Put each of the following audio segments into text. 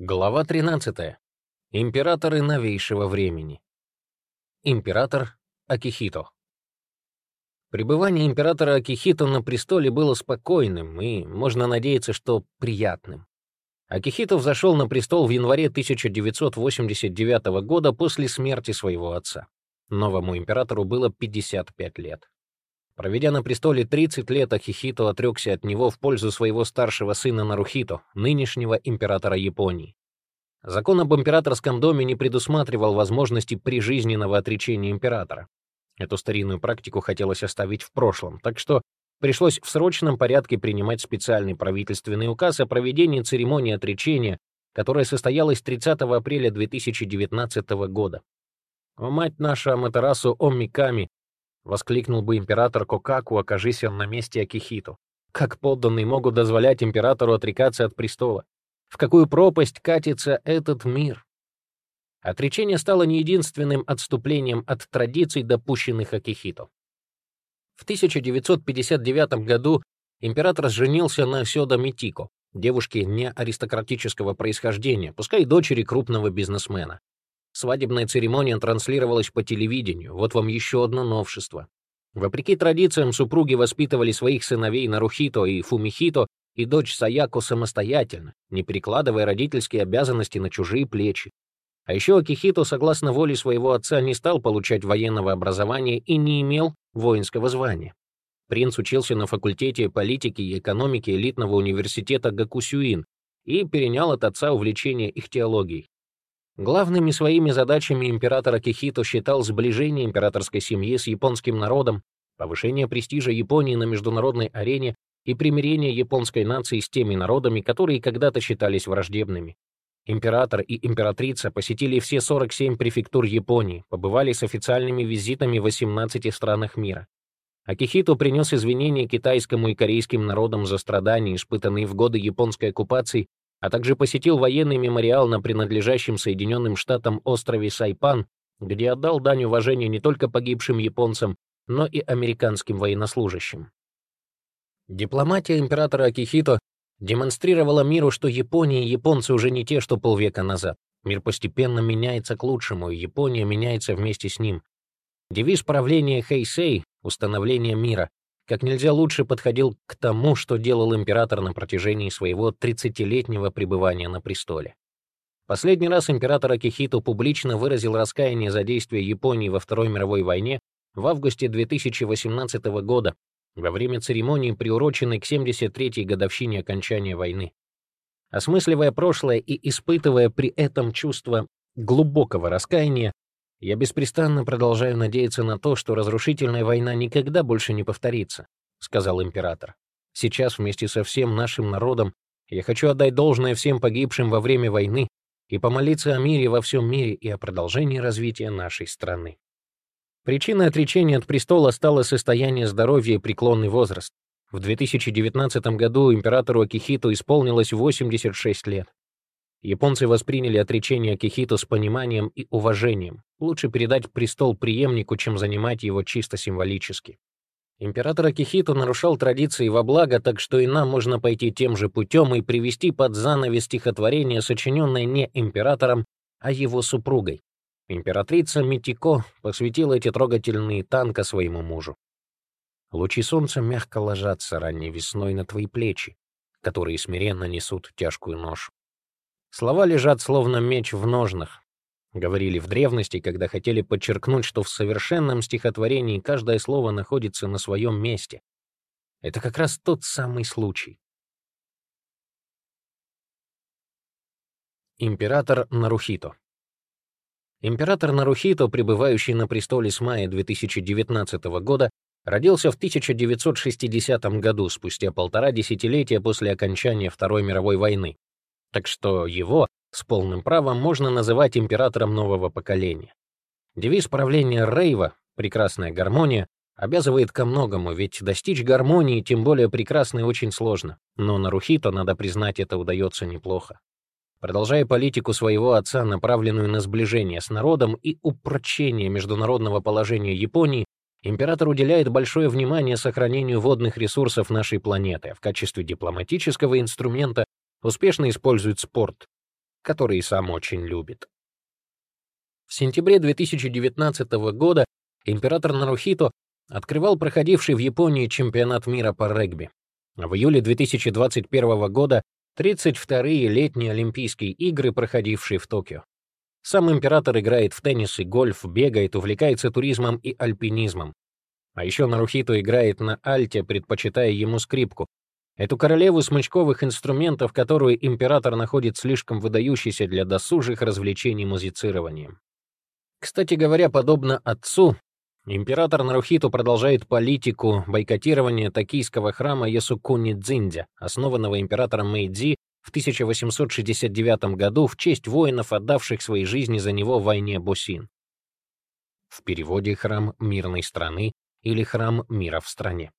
Глава 13. Императоры новейшего времени. Император Акихито. Пребывание императора Акихито на престоле было спокойным и, можно надеяться, что приятным. Акихито взошел на престол в январе 1989 года после смерти своего отца. Новому императору было 55 лет. Проведя на престоле 30 лет, Акихито отрекся от него в пользу своего старшего сына Нарухито, нынешнего императора Японии. Закон об императорском доме не предусматривал возможности прижизненного отречения императора. Эту старинную практику хотелось оставить в прошлом, так что пришлось в срочном порядке принимать специальный правительственный указ о проведении церемонии отречения, которая состоялась 30 апреля 2019 года. «О, мать наша Аматерасу Оммиками!» — воскликнул бы император Кокаку, окажись он на месте Акихиту. Как подданные могут дозволять императору отрекаться от престола? В какую пропасть катится этот мир? Отречение стало не единственным отступлением от традиций, допущенных Акихито. В 1959 году император женился на Сёда Митико, девушке не аристократического происхождения, пускай дочери крупного бизнесмена. Свадебная церемония транслировалась по телевидению. Вот вам еще одно новшество. Вопреки традициям, супруги воспитывали своих сыновей Нарухито и Фумихито и дочь Саяко самостоятельно, не перекладывая родительские обязанности на чужие плечи. А еще Акихито, согласно воле своего отца, не стал получать военного образования и не имел воинского звания. Принц учился на факультете политики и экономики элитного университета Гакусюин и перенял от отца увлечение их теологией. Главными своими задачами император Акихито считал сближение императорской семьи с японским народом, повышение престижа Японии на международной арене и примирение японской нации с теми народами, которые когда-то считались враждебными. Император и императрица посетили все 47 префектур Японии, побывали с официальными визитами в 18 странах мира. Акихито принес извинения китайскому и корейским народам за страдания, испытанные в годы японской оккупации а также посетил военный мемориал на принадлежащем Соединенным Штатам острове Сайпан, где отдал дань уважения не только погибшим японцам, но и американским военнослужащим. Дипломатия императора Акихито демонстрировала миру, что Япония и японцы уже не те, что полвека назад. Мир постепенно меняется к лучшему, и Япония меняется вместе с ним. Девиз правления Хэйсэй — установление мира как нельзя лучше подходил к тому, что делал император на протяжении своего 30-летнего пребывания на престоле. Последний раз император Акихито публично выразил раскаяние за действия Японии во Второй мировой войне в августе 2018 года, во время церемонии, приуроченной к 73-й годовщине окончания войны. Осмысливая прошлое и испытывая при этом чувство глубокого раскаяния, я беспрестанно продолжаю надеяться на то, что разрушительная война никогда больше не повторится, сказал император. Сейчас вместе со всем нашим народом я хочу отдать должное всем погибшим во время войны и помолиться о мире во всем мире и о продолжении развития нашей страны. Причиной отречения от престола стало состояние здоровья и преклонный возраст. В 2019 году императору Акихито исполнилось 86 лет. Японцы восприняли отречение Акихито с пониманием и уважением. Лучше передать престол преемнику, чем занимать его чисто символически. Император Акихито нарушал традиции во благо, так что и нам можно пойти тем же путем и привести под занавес стихотворение, сочиненное не императором, а его супругой. Императрица Митико посвятила эти трогательные танка своему мужу. Лучи солнца мягко ложатся ранней весной на твои плечи, которые смиренно несут тяжкую ношу. Слова лежат словно меч в ножнах. Говорили в древности, когда хотели подчеркнуть, что в совершенном стихотворении каждое слово находится на своем месте. Это как раз тот самый случай. Император Нарухито Император Нарухито, пребывающий на престоле с мая 2019 года, родился в 1960 году, спустя полтора десятилетия после окончания Второй мировой войны так что его с полным правом можно называть императором нового поколения. Девиз правления Рейва «Прекрасная гармония» обязывает ко многому, ведь достичь гармонии, тем более прекрасной, очень сложно. Но на Рухито, надо признать, это удается неплохо. Продолжая политику своего отца, направленную на сближение с народом и упрочение международного положения Японии, император уделяет большое внимание сохранению водных ресурсов нашей планеты, а в качестве дипломатического инструмента успешно использует спорт. который сам очень любит. В сентябре 2019 года император Нарухито открывал проходивший в Японии чемпионат мира по регби. В июле 2021 года 32-е летние Олимпийские игры, проходившие в Токио. Сам император играет в теннис и гольф, бегает, увлекается туризмом и альпинизмом. А еще Нарухито играет на альте, предпочитая ему скрипку. Эту королеву смычковых инструментов, которую император находит слишком выдающейся для досужих развлечений музицированием. Кстати говоря, подобно отцу, император Нарухито продолжает политику бойкотирования токийского храма Ясукуни-дзиндзя, основанного императором Мэйдзи в 1869 году в честь воинов, отдавших свои жизни за него в войне Босин. В переводе «храм мирной страны» или «храм мира в стране».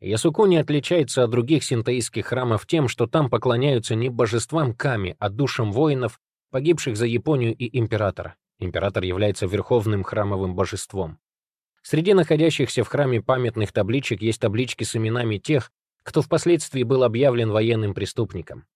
Ясукуни отличается от других синтоистских храмов тем, что там поклоняются не божествам Ками, а душам воинов, погибших за Японию и императора. Император является верховным храмовым божеством. Среди находящихся в храме памятных табличек есть таблички с именами тех, кто впоследствии был объявлен военным преступником.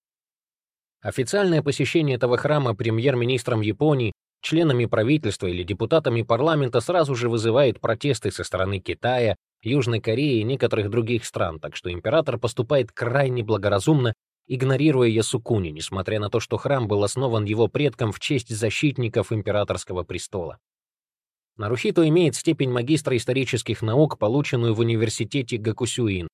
Официальное посещение этого храма премьер-министром Японии, членами правительства или депутатами парламента сразу же вызывает протесты со стороны Китая, Южной Кореи и некоторых других стран, так что император поступает крайне благоразумно, игнорируя Ясукуни, несмотря на то, что храм был основан его предком в честь защитников императорского престола. Нарухито имеет степень магистра исторических наук, полученную в университете Гакусюин.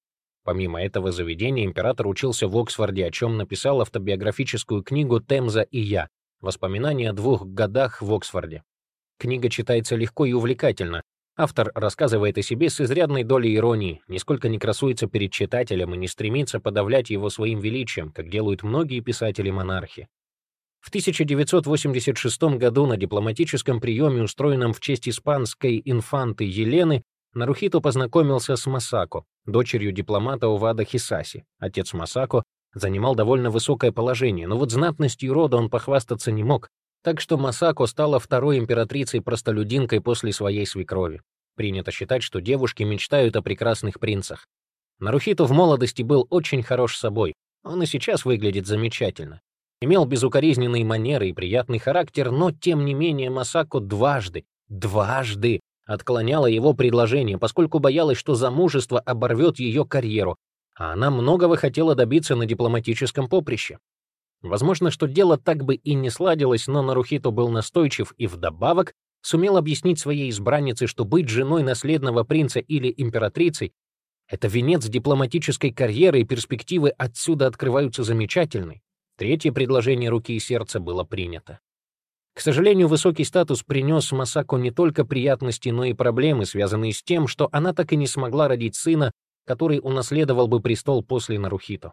Помимо этого заведения император учился в Оксфорде, о чем написал автобиографическую книгу «Темза и я. Воспоминания о двух годах в Оксфорде». Книга читается легко и увлекательно, Автор рассказывает о себе с изрядной долей иронии, нисколько не красуется перед читателем и не стремится подавлять его своим величием, как делают многие писатели-монархи. В 1986 году на дипломатическом приеме, устроенном в честь испанской инфанты Елены, Нарухито познакомился с Масако, дочерью дипломата Увада Хисаси. Отец Масако занимал довольно высокое положение, но вот знатностью рода он похвастаться не мог, так что Масако стала второй императрицей-простолюдинкой после своей свекрови. Принято считать, что девушки мечтают о прекрасных принцах. Нарухито в молодости был очень хорош собой. Он и сейчас выглядит замечательно. Имел безукоризненные манеры и приятный характер, но, тем не менее, Масако дважды, дважды отклоняла его предложение, поскольку боялась, что замужество оборвет ее карьеру, а она многого хотела добиться на дипломатическом поприще. Возможно, что дело так бы и не сладилось, но Нарухито был настойчив и вдобавок сумел объяснить своей избраннице, что быть женой наследного принца или императрицей — это венец дипломатической карьеры, и перспективы отсюда открываются замечательной. Третье предложение руки и сердца было принято. К сожалению, высокий статус принес Масако не только приятности, но и проблемы, связанные с тем, что она так и не смогла родить сына, который унаследовал бы престол после Нарухито.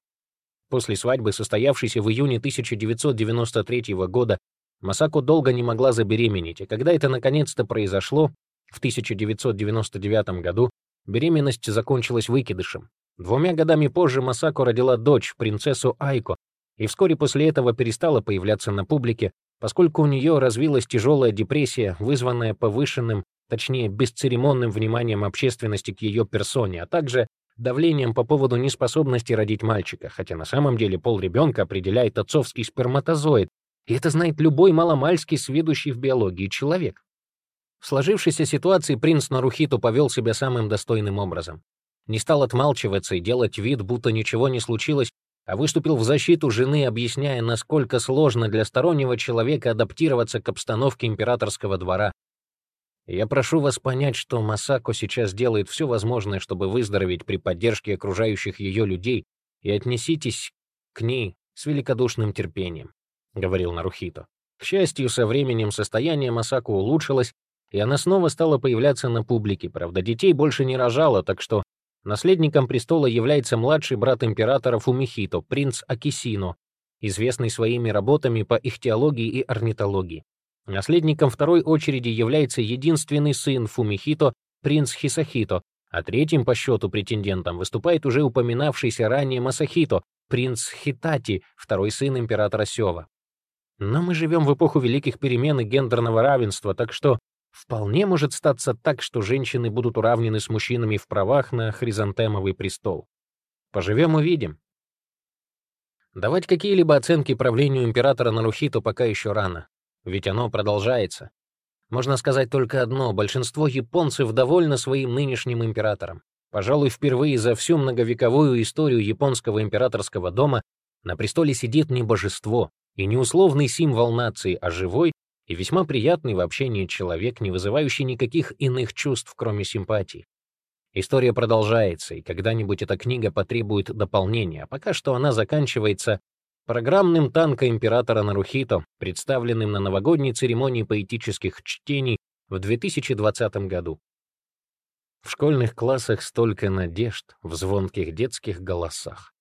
После свадьбы, состоявшейся в июне 1993 года, Масако долго не могла забеременеть, и когда это наконец-то произошло, в 1999 году, беременность закончилась выкидышем. Двумя годами позже Масако родила дочь, принцессу Айко, и вскоре после этого перестала появляться на публике, поскольку у нее развилась тяжелая депрессия, вызванная повышенным, точнее, бесцеремонным вниманием общественности к ее персоне, а также давлением по поводу неспособности родить мальчика, хотя на самом деле пол ребенка определяет отцовский сперматозоид, и это знает любой маломальский сведущий в биологии человек. В сложившейся ситуации принц Нарухиту повел себя самым достойным образом. Не стал отмалчиваться и делать вид, будто ничего не случилось, а выступил в защиту жены, объясняя, насколько сложно для стороннего человека адаптироваться к обстановке императорского двора, я прошу вас понять, что Масако сейчас делает все возможное, чтобы выздороветь при поддержке окружающих ее людей, и отнеситесь к ней с великодушным терпением», — говорил Нарухито. К счастью, со временем состояние Масако улучшилось, и она снова стала появляться на публике. Правда, детей больше не рожала, так что наследником престола является младший брат императора Фумихито, принц Акисино, известный своими работами по ихтиологии и орнитологии. Наследником второй очереди является единственный сын Фумихито, принц Хисахито, а третьим по счету претендентом выступает уже упоминавшийся ранее Масахито, принц Хитати, второй сын императора Сёва. Но мы живем в эпоху великих перемен и гендерного равенства, так что вполне может статься так, что женщины будут уравнены с мужчинами в правах на хризантемовый престол. Поживем — увидим. Давать какие-либо оценки правлению императора Нарухито пока еще рано, ведь оно продолжается. Можно сказать только одно — большинство японцев довольны своим нынешним императором. Пожалуй, впервые за всю многовековую историю японского императорского дома на престоле сидит не божество и не условный символ нации, а живой и весьма приятный в общении человек, не вызывающий никаких иных чувств, кроме симпатии. История продолжается, и когда-нибудь эта книга потребует дополнения, а пока что она заканчивается программным танка императора Нарухито, представленным на новогодней церемонии поэтических чтений в 2020 году. В школьных классах столько надежд в звонких детских голосах.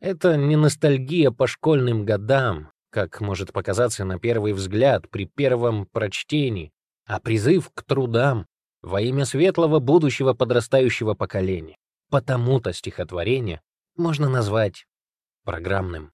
Это не ностальгия по школьным годам, как может показаться на первый взгляд при первом прочтении, а призыв к трудам, во имя светлого будущего подрастающего поколения. Потому-то стихотворение можно назвать программным.